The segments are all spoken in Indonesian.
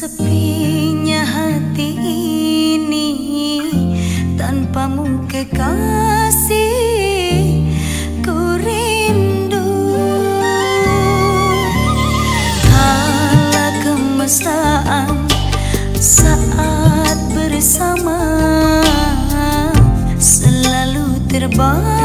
Sepinya hati ini tanpamu kekasih ku rindu. Kala kemesraan saat bersama selalu terbang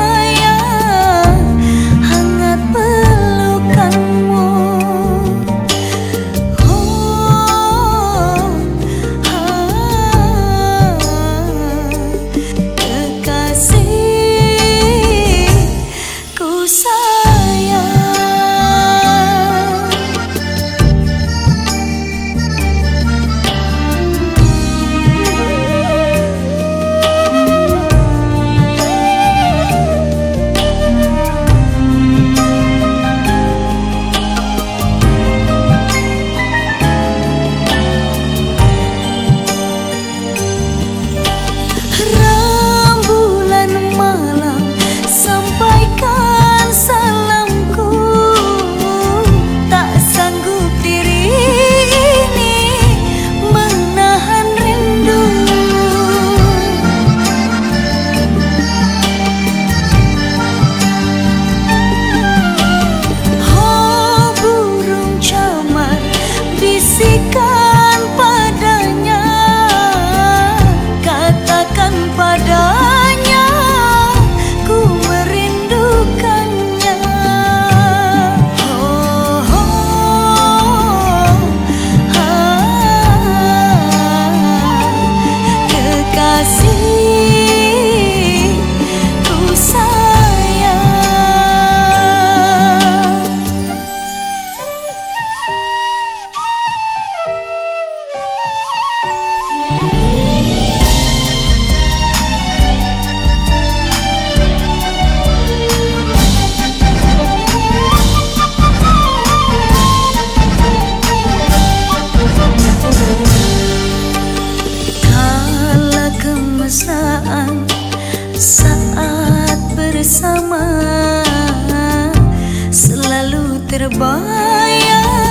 bersama. Selalu terbayang.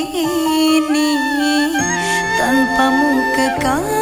ini tanpamu kekal.